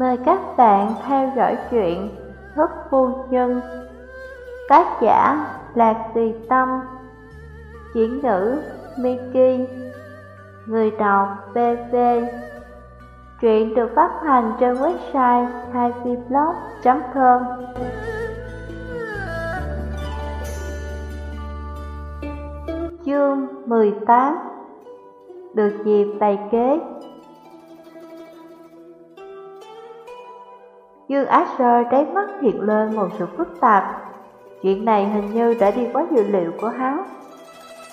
Mời các bạn theo dõi chuyện Thức Phu Nhân. Tác giả Lạc Tùy Tâm. Chuyển ngữ Miki. Người đọc BV Truyện được phát hành trên website haiviblog.com Chương 18 Được dịp bày kế. Dương Á Sơ đáy mắt hiện lên một sự phức tạp. Chuyện này hình như đã đi quá dự liệu của hắn.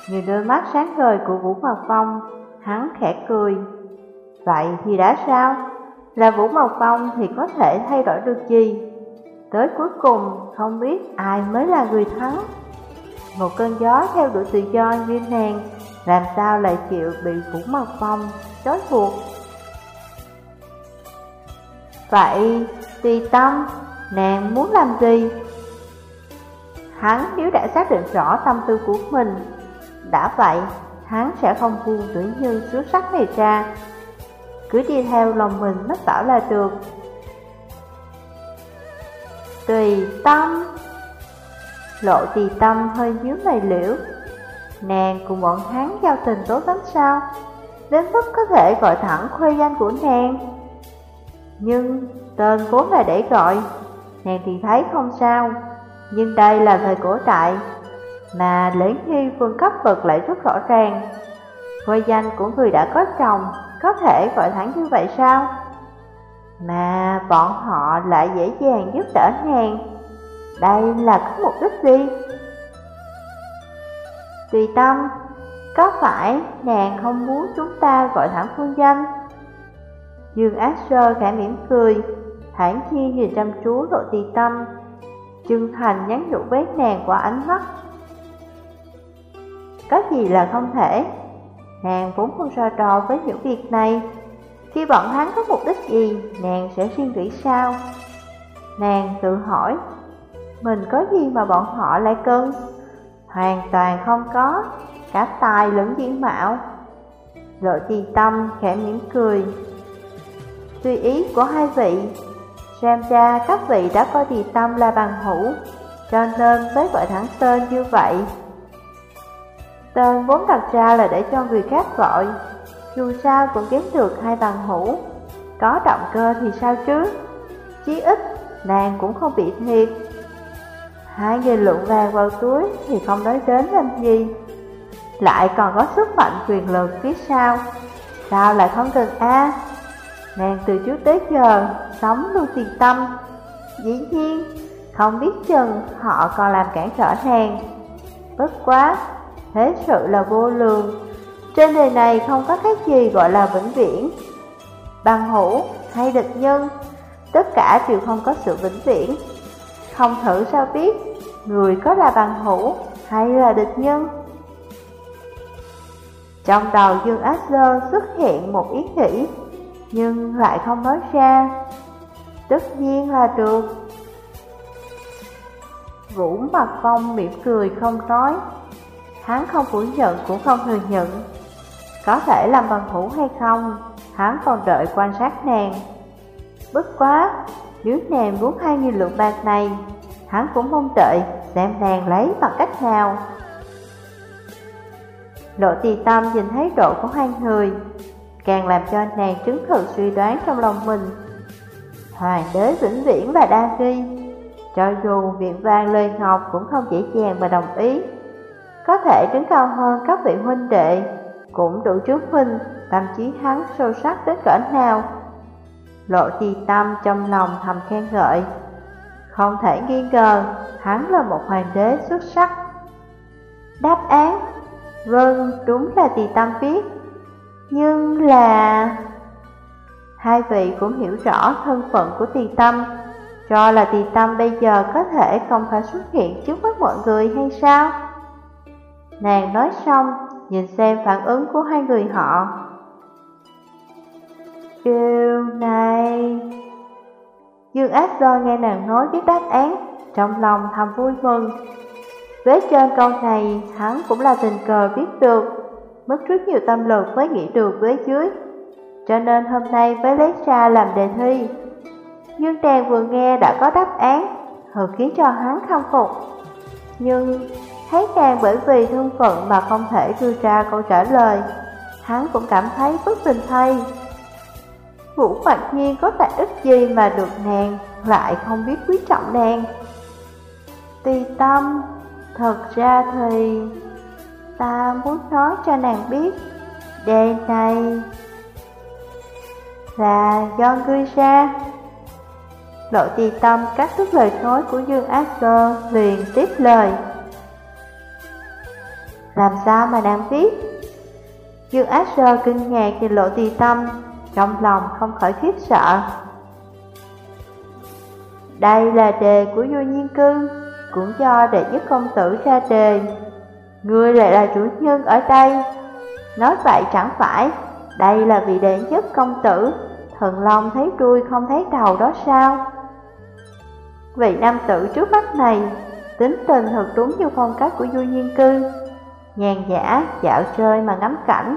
Nhìn đôi mắt sáng ngời của Vũ Mộc Phong, Hắn khẽ cười. Vậy thì đã sao? Là Vũ Mộc Phong thì có thể thay đổi được gì? Tới cuối cùng, không biết ai mới là người thắng. Một cơn gió theo đuổi tự do như nàng, Làm sao lại chịu bị Vũ Mộc Phong trói buộc? Vậy tùy tâm nàng muốn làm gì? Hắn nếu đã xác định rõ tâm tư của mình Đã vậy, hắn sẽ không buông tử như xuất sắc này ra. Cứ đi theo lòng mình mất bảo là được. Tùy tâm. Lộ tùy tâm hơi nhíu mày liễu. Nàng cùng bọn hắn giao tình tốt lắm sao? Đến mức có thể gọi thẳng khuê danh của nàng. Nhưng tên vốn là để gọi, Nàng thì thấy không sao. Nhưng đây là thời cổ đại, Mà lễ nghi phương cấp bậc lại rất rõ ràng. Ngôi danh của người đã có chồng, Có thể gọi thẳng như vậy sao? Mà bọn họ lại dễ dàng giúp đỡ nàng. Đây là có mục đích gì? Tùy tâm, Có phải nàng không muốn chúng ta gọi thẳng phương danh? Dương Ác Sơ khẽ mỉm cười, Thản nhiên nhìn chăm chú lộ tì tâm, Chân thành nhắn nhủ với nàng qua ánh mắt. Có gì là không thể? Nàng vốn không so trò với những việc này. Khi bọn hắn có mục đích gì, Nàng sẽ suy nghĩ sao? Nàng tự hỏi, Mình có gì mà bọn họ lại cân Hoàn toàn không có, Cả tài lẫn diễn mạo. Lộ trì tâm khẽ mỉm cười. Tùy ý của hai vị. Xem ra các vị đã coi Địa tâm là bằng hữu, Cho nên mới gọi thẳng tên như vậy. Tên vốn đặt ra là để cho người khác gọi. Dù sao cũng kiếm được hai bằng hữu. Có động cơ thì sao chứ? Chí ít, nàng cũng không bị thiệt. Hai nghìn lượng vàng vào túi thì không nói đến làm gì. Lại còn có sức mạnh quyền lực phía sau. Sao lại không cần A? Nàng từ trước tới giờ sống luôn tiền tâm. Dĩ nhiên, không biết chừng họ còn làm cản trở nàng. Bất quá, Thế sự là vô lường. Trên đời này không có cái gì gọi là vĩnh viễn. Bằng hữu hay địch nhân, Tất cả đều không có sự vĩnh viễn. Không thử sao biết Người có là bằng hữu hay là địch nhân. Trong đầu Dương Asler xuất hiện một ý nghĩ. Nhưng lại không nói ra. Tất nhiên là được. Vũ mặt phong mỉm cười không nói. Hắn không phủ nhận cũng không thừa nhận. Có thể làm bằng hữu hay không, Hắn còn đợi quan sát nàng. Bất quá, Nếu nàng muốn hai nghìn lượng bạc này, Hắn cũng mong đợi xem nàng lấy bằng cách nào. Lộ tì tâm nhìn thấy độ của hai người Càng làm cho nàng chứng thực suy đoán trong lòng mình. Hoàng đế vĩnh viễn là đa nghi. Cho dù viện vang lời ngọc cũng không dễ dàng mà đồng ý. Có thể đứng cao hơn các vị huynh đệ Cũng đủ chứng minh tâm trí hắn sâu sắc đến cỡ nào. Lộ trì tâm trong lòng thầm khen ngợi. Không thể nghi ngờ hắn là một hoàng đế xuất sắc. Đáp án Vâng, đúng là tỳ tâm viết nhưng là... Hai vị cũng hiểu rõ thân phận của tỳ tâm Cho là tỳ tâm bây giờ có thể không phải xuất hiện trước mắt mọi người hay sao? Nàng nói xong, nhìn xem phản ứng của hai người họ. Điều này... Dương Ác Do nghe nàng nói biết đáp án Trong lòng thầm vui mừng. Với trên câu này hắn cũng là tình cờ biết được. Mất rất nhiều tâm lực mới nghĩ được với dưới Cho nên hôm nay mới lấy ra làm đề thi. Nhưng đàn vừa nghe đã có đáp án thật khiến cho hắn khâm phục. Nhưng thấy nàng bởi vì thân phận mà không thể đưa ra câu trả lời, Hắn cũng cảm thấy bất bình thay. Vũ Mạc Nhiên có tài ích gì mà được nàng Lại không biết quý trọng nàng? Tì tâm, Thật ra thì Ta muốn nói cho nàng biết. Đề này Là do ngươi ra. Lộ tì tâm cắt đứt lời nói của Dương Ác Cơ, liền tiếp lời. Làm sao mà nàng biết? Dương Ác Sơ kinh ngạc nhìn lộ tì tâm, Trong lòng không khỏi khiếp sợ. Đây là đề của vua nhiên cư, Cũng do đệ nhất công tử ra đề. Ngươi lại là chủ nhân ở đây. Nói vậy chẳng phải Đây là vị đệ nhất công tử. Thần Long thấy đuôi không thấy đầu đó sao? Vị nam tử trước mắt này Tính tình thật đúng như phong cách của vui nhiên cư. Nhàn nhã, dạo chơi mà ngắm cảnh.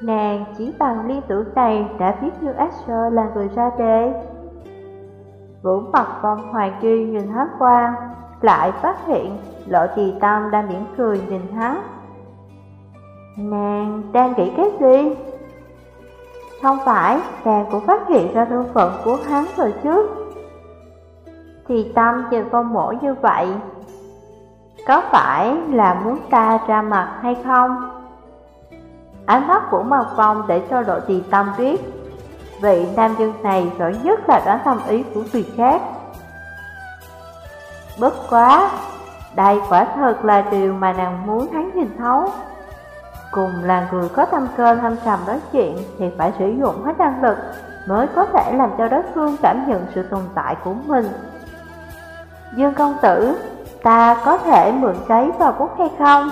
Nàng chỉ bằng liên tưởng này đã biết như Asher là người ra đề. Vũ mặt vòng hoài kỳ nhìn hát qua lại phát hiện lộ tỳ tâm đang mỉm cười nhìn hắn Nàng đang nghĩ cái gì? Không phải, nàng cũng phát hiện ra thân phận của hắn rồi chứ Thì tâm nhìn phong mổ như vậy Có phải là muốn ta ra mặt hay không? Ánh mắt của Mạc Phong để cho lộ tỳ tâm biết Vị nam nhân này giỏi nhất là đoán tâm ý của người khác Bất quá, đây quả thật là điều mà nàng muốn hắn nhìn thấu. Cùng là người có tâm cơ thâm trầm nói chuyện thì phải sử dụng hết năng lực Mới có thể làm cho đối phương cảm nhận sự tồn tại của mình. Dương công tử, ta có thể mượn giấy và bút hay không?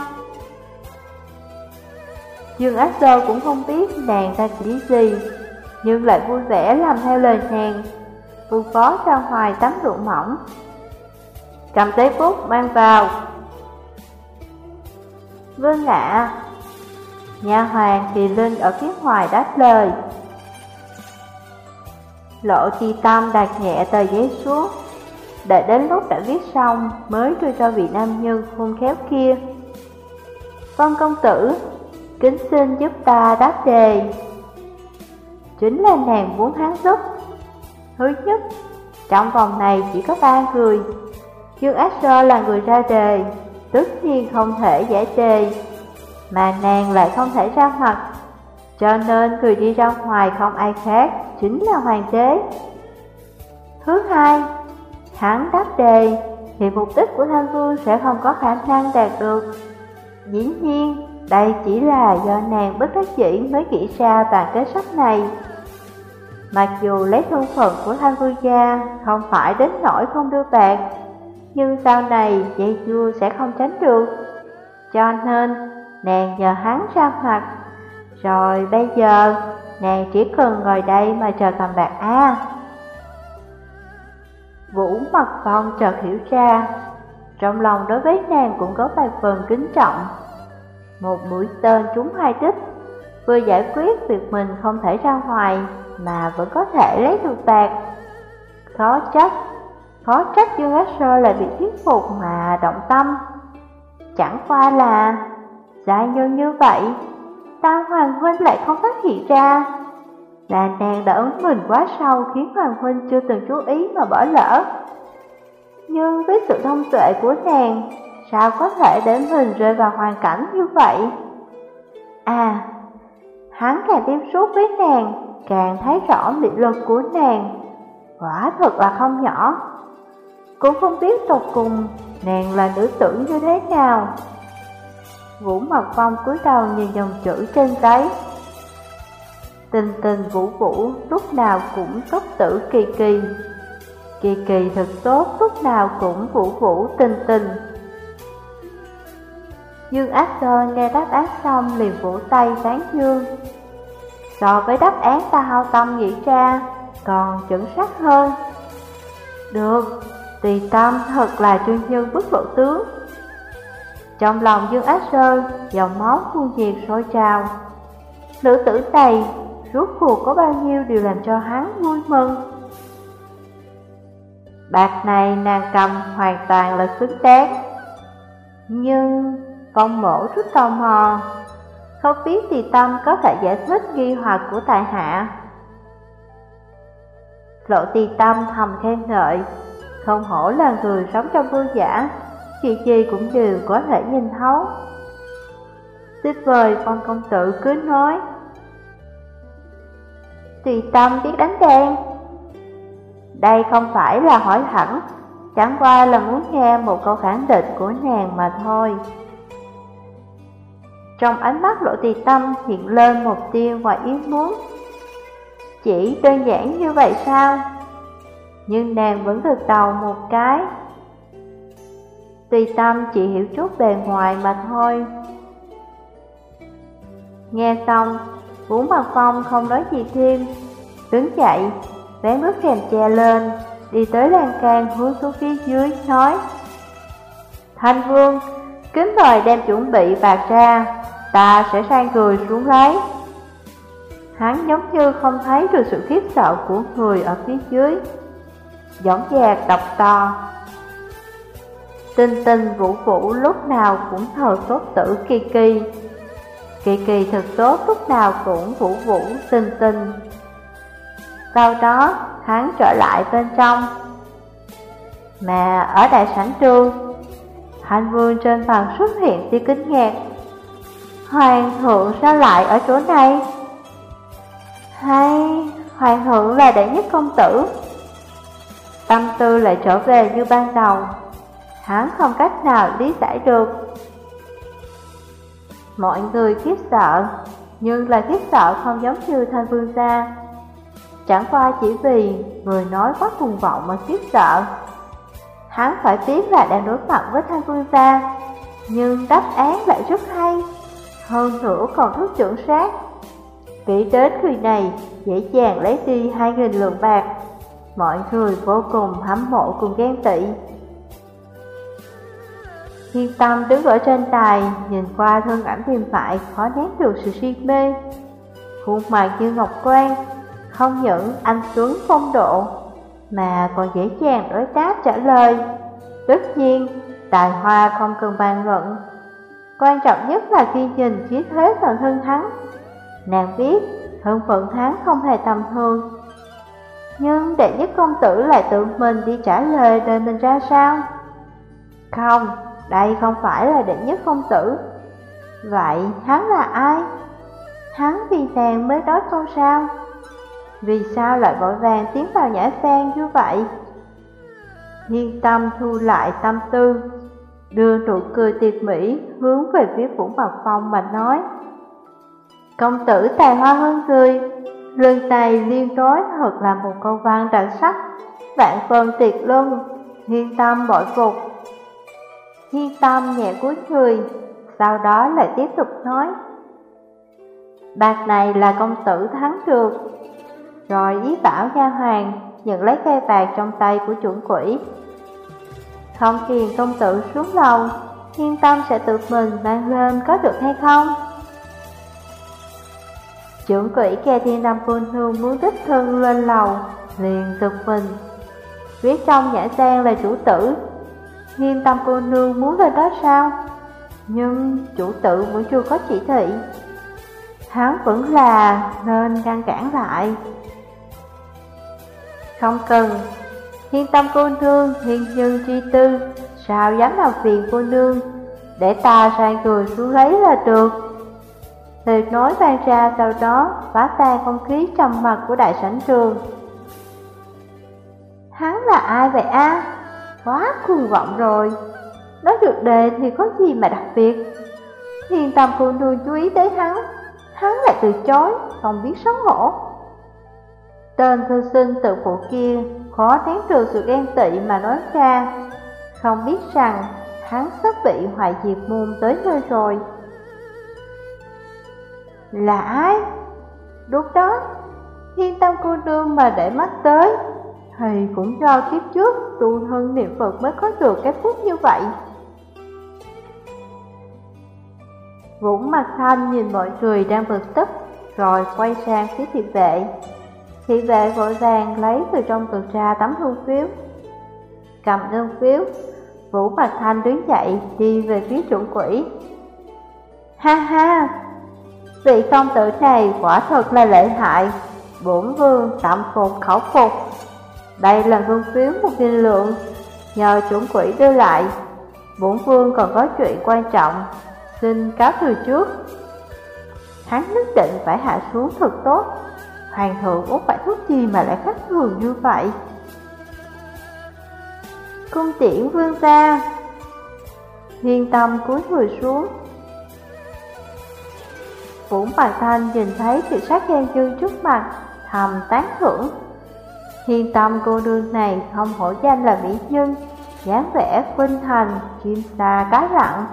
Dương Ác Sơ cũng không biết nàng ta chỉ gì Nhưng lại vui vẻ làm theo lời nàng. Phu phó ra hoài tắm rượu mỏng Cầm giấy bút mang vào. Vâng ạ Nhà hoàng thì Linh ở phía ngoài đáp lời. Lộ chi tâm đặt nhẹ tờ giấy xuống, Đợi đến lúc đã viết xong Mới đưa cho vị nam nhân khôn khéo kia. Vâng công tử, Kính xin giúp ta đáp đề. Chính là nàng muốn hắn giúp. Thứ nhất, Trong vòng này chỉ có ba người. Dương Asher là người ra đề Tất nhiên không thể giải đề Mà nàng lại không thể ra mặt. Cho nên người đi ra ngoài không ai khác Chính là hoàng đế. Thứ hai Hắn đáp đề Thì mục đích của Thanh Vương sẽ không có khả năng đạt được. Dĩ nhiên đây chỉ là do nàng bất đắc dĩ mới nghĩ ra bản kế sách này. Mặc dù lấy thân phận của Thanh Vương Gia không phải đến nỗi không đưa bạc, nhưng sau này dạy vua sẽ không tránh được. Cho nên nàng nhờ hắn ra mặt, rồi bây giờ nàng chỉ cần ngồi đây mà chờ cầm bạc A. Vũ mặt phong chợt hiểu ra, trong lòng đối với nàng cũng có vài phần kính trọng. Một mũi tên trúng hai đích Vừa giải quyết việc mình không thể ra ngoài Mà vẫn có thể lấy được bạc Khó trách Khó trách Dương Ác Sơ lại bị thuyết phục mà động tâm Chẳng qua là Gia nhân như vậy Tam Hoàng Huynh lại không phát hiện ra Là nàng đã ứng mình quá sâu khiến Hoàng Huynh chưa từng chú ý mà bỏ lỡ Nhưng với sự thông tuệ của nàng Sao có thể để mình rơi vào hoàn cảnh như vậy? À, hắn càng tiếp xúc với nàng, càng thấy rõ mị lực của nàng. Quả thật là không nhỏ. Cũng không biết tột cùng nàng là nữ tử như thế nào. Vũ Mật Phong cúi đầu nhìn dòng chữ trên giấy. Tình tình vũ vũ lúc nào cũng tốt tử kỳ kỳ. Kỳ kỳ thật tốt lúc nào cũng vũ vũ tình tình. Dương Ác Sơn nghe đáp án xong liền vỗ tay tán dương So với đáp án ta hao tâm nghĩ ra còn chuẩn xác hơn Được, tùy tâm thật là chuyên nhân bức lộ tướng. Trong lòng Dương Ác Sơn, dòng máu tuôn nhiệt sôi trào. Nữ tử này, rốt cuộc có bao nhiêu điều làm cho hắn vui mừng. Bạc này nàng cầm hoàn toàn là xứng đáng. Nhưng phong mổ rất tò mò. Không biết thì tâm có thể giải thích nghi hoặc của tài hạ. Lộ tì tâm thầm khen ngợi. Không hổ là người sống trong vương giả, chị gì cũng đều có thể nhìn thấu. Tiếp vời, con công tử cứ nói. Tùy tâm biết đánh đen Đây không phải là hỏi thẳng Chẳng qua là muốn nghe một câu khẳng định của nàng mà thôi. Trong ánh mắt lộ tùy tâm hiện lên một tiêu ngoài ý muốn. Chỉ đơn giản như vậy sao? Nhưng nàng vẫn gật đầu một cái. Tùy tâm chỉ hiểu chút bề ngoài mà thôi. Nghe xong, Vũ Mặt Phong không nói gì thêm Đứng dậy, vén bước rèm che lên Đi tới lan can hướng xuống phía dưới, nói Thanh Vương, kính mời đem chuẩn bị bạc ra Ta sẽ sang người xuống lấy. Hắn giống như không thấy được sự khiếp sợ của người ở phía dưới. Giọng dạc đọc to. Tinh tinh vũ vũ lúc nào cũng thờ tốt tử kỳ kỳ. Kỳ kỳ thật tốt lúc nào cũng vũ vũ tinh tinh. Sau đó, hắn trở lại bên trong. Mà ở đại sảnh trường Hành vương trên phần xuất hiện tia kinh ngạc Hoàng thượng sao lại ở chỗ này? Hay, hoàng thượng là đệ nhất công tử. Tâm tư lại trở về như ban đầu. Hắn không cách nào lý giải được. Mọi người khiếp sợ, Nhưng là khiếp sợ không giống như thanh vương gia. Chẳng qua chỉ vì người nói quá cuồng vọng mà khiếp sợ. Hắn phải biết là đang đối mặt với thanh vương gia, Nhưng đáp án lại rất hay. Hơn nữa còn thức chuẩn xác Nghĩ đến người này, dễ dàng lấy đi hai nghìn lượng bạc. Mọi người vô cùng hâm mộ cùng ghen tị Thiên tâm đứng ở trên đài, nhìn qua thân ảnh mềm mại, khó nén được sự si mê. Khuôn mặt như ngọc quan, không những anh tuấn phong độ, mà còn dễ dàng đối đáp trả lời. Tất nhiên, tài hoa không cần bàn luận. Quan trọng nhất là khi nhìn khí thế thần thân hắn. Nàng biết, thân phận hắn không hề tầm thường. Nhưng đệ nhất công tử lại tự mình đi trả lời đời mình ra sao? Không, đây không phải là đệ nhất công tử Vậy hắn là ai? Hắn vì nàng mới nói câu sao? Vì sao lại vội vàng tiến vào nhã sen như vậy? Hiên tâm thu lại tâm tư Đưa nụ cười tuyệt mỹ hướng về phía Vũ Mạc Phong mà nói Công tử tài hoa hơn người Lương tay liên đối thật là một câu văn đặc sắc. Vạn phần tiệt luân thiên tâm bội phục. Thiên tâm nhẹ cúi người, sau đó lại tiếp tục nói Bạc này là công tử thắng được. Rồi ý bảo nha hoàng nhận lấy cây bạc trong tay của chuẩn quỷ. Không kiền công tử xuống lầu thiên tâm sẽ tự mình mang lên có được hay không? Trưởng quỷ kia thiên nam cô nương muốn đích thân lên lầu Liền giật mình. Viết trong nhã sen là chủ tử. Nghiêm tâm cô nương muốn lên đó sao? Nhưng chủ tử vẫn chưa có chỉ thị. Hắn vẫn là nên ngăn cản lại. Không cần. Thiên tâm cô nương, thiên nhân tri tư. Sao dám làm phiền cô nương? Để ta sai người xuống lấy là được. Lời nói vang ra sau đó phá tan không khí trầm mặt của đại sảnh trường. Hắn là ai vậy a? quá cuồng vọng rồi. Nói được đề thì có gì mà đặc biệt? Thiên tâm cô nương chú ý tới hắn. Hắn lại từ chối, không biết xấu hổ. Tên thư sinh tự phụ kia khó nén trừ sự ghen tị mà nói ra. Không biết rằng hắn sắp bị hoại diệt môn tới nơi rồi. Là ai? Đúng đó, thiên tâm cô nương mà để mắt tới thì cũng do kiếp trước tu thân niệm Phật mới có được cái phúc như vậy. Vũ Mặt Thanh nhìn mọi người đang bực tức Rồi quay sang phía thị vệ. Thị vệ vội vàng lấy từ trong cực ra tấm hương phiếu. Cầm hương phiếu Vũ Bạch Thanh đứng dậy đi về phía chuẩn quỷ Ha ha, vị công tử này quả thật là lợi hại. Bổn vương tạm phục khẩu phục. Đây là vương phiếu một nghìn lượng. Nhờ chuẩn quỷ đưa lại, Bổn vương còn có chuyện quan trọng. Xin cáo từ trước. Hắn nhất định phải hạ xuống thật tốt. Hoàng thượng uống phải thuốc gì mà lại khác thường như vậy? Cung tiễn vương gia. Thiên tâm cúi người xuống. Vũ bài Thanh nhìn thấy thị sát gian dương trước mặt Thầm tán thưởng. Thiên tâm cô đương này không hổ danh là mỹ nhân dáng vẻ khuynh thành, chim xa cá lặng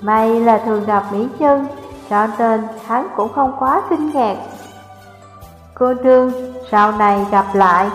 May là thường gặp mỹ nhân Cho nên hắn cũng không quá kinh ngạc. Cô đương sau này gặp lại.